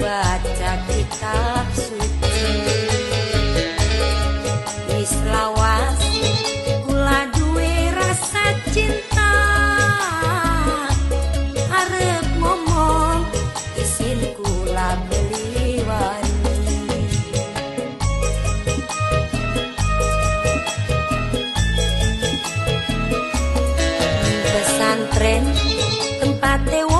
baca kitab suci. Wis lawas kula duwe rasa cinta. Arep ngomong isin kula pesantren tempat tewa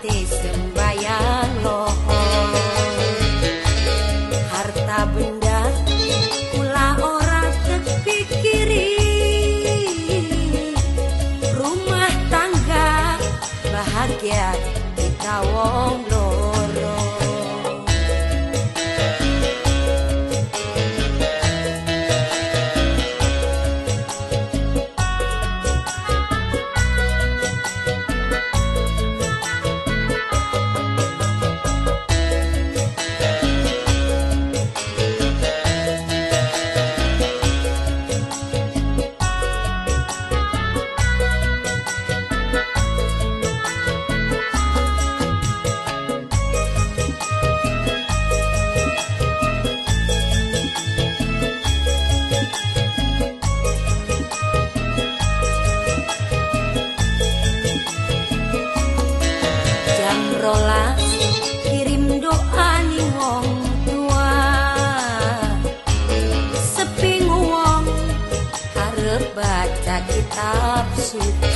artista, un baiano. Oh. que tá absurdo.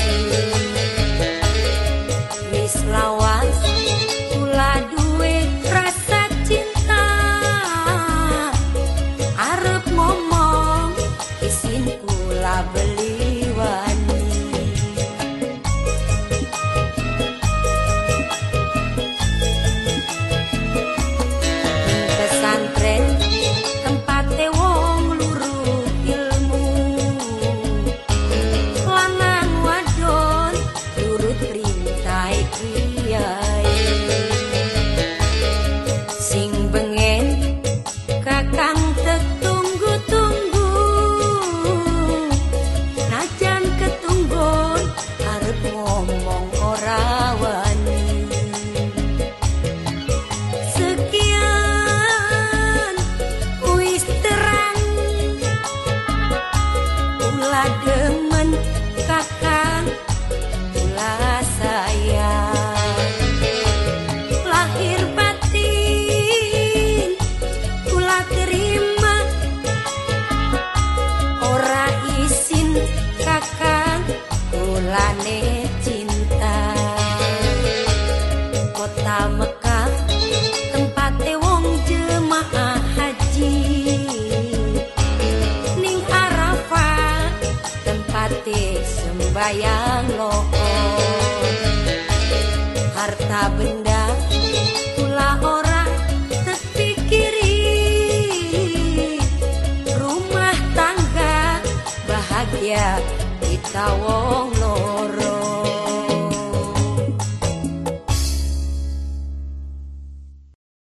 Lane cinta. Kota Mekah tempat wong jemaah haji. Ning Arafah tempate sembayang loko Harta benda pula orang terpikiri. Rumah tangga bahagia cita